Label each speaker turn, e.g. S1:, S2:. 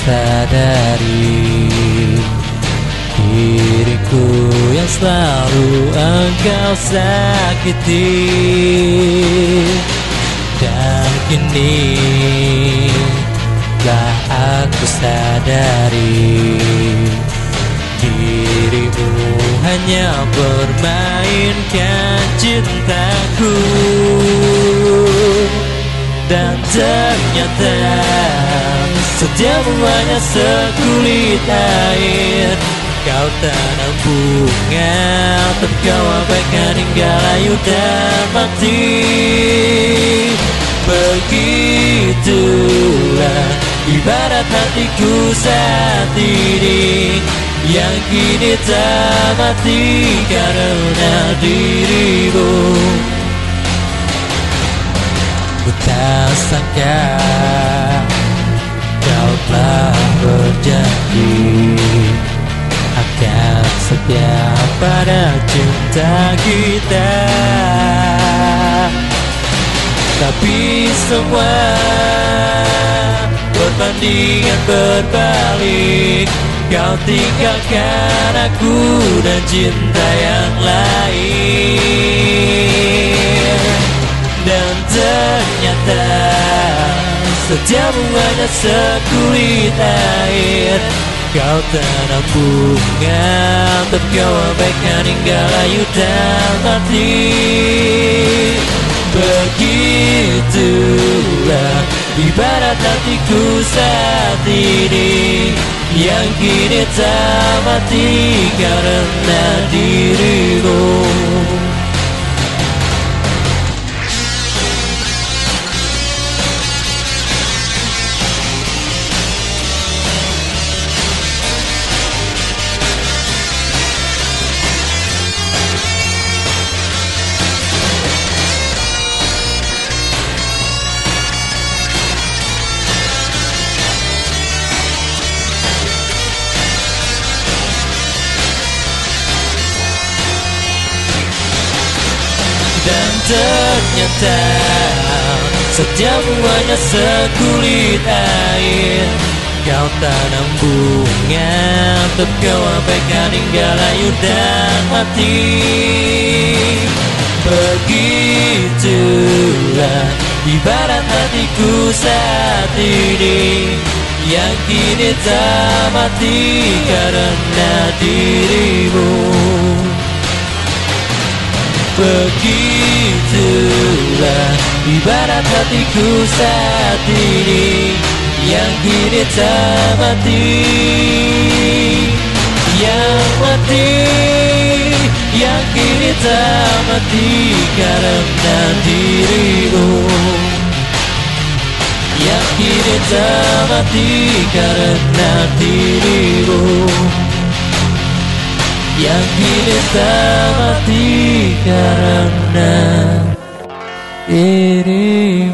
S1: sadari Diriku yang selalu engkau sakiti. Dan kini telah aku sadari Dirimu hanya bermainkan cintaku. Dan ternyata Hanya sekulit air. Kau tanam bunga Tapi kau abaikan hingga layu dan mati. Begitulah Ibarat hatiku saat ini Yang kini tak mati karena dirimu. Ku tak sangka pada cinta kita. Tapi semua Perbandingan berbalik. Kau tinggalkan aku dan cinta yang lain. Dan ternyata Setiapmu hanya sekulit air. Kau tanam bunga Tapi kau abaikan hingga layu dan mati Begitulah Ibarat hatiku saat ini Yang kini tak mati karena dirimu Dan ternyata Setiapmu hanya sekulit air. Kau tanam bunga Untuk kau abaikan hingga layu dan mati. Begitulah Ibarat hatiku saat ini Yang kini tak mati karena dirimu Begitulah ibarat hatiku saat ini Yang kini tak mati Yang mati Yang kini tak mati karena dirimu. Yang kini tak mati karena dirimu yang kini mati karena diri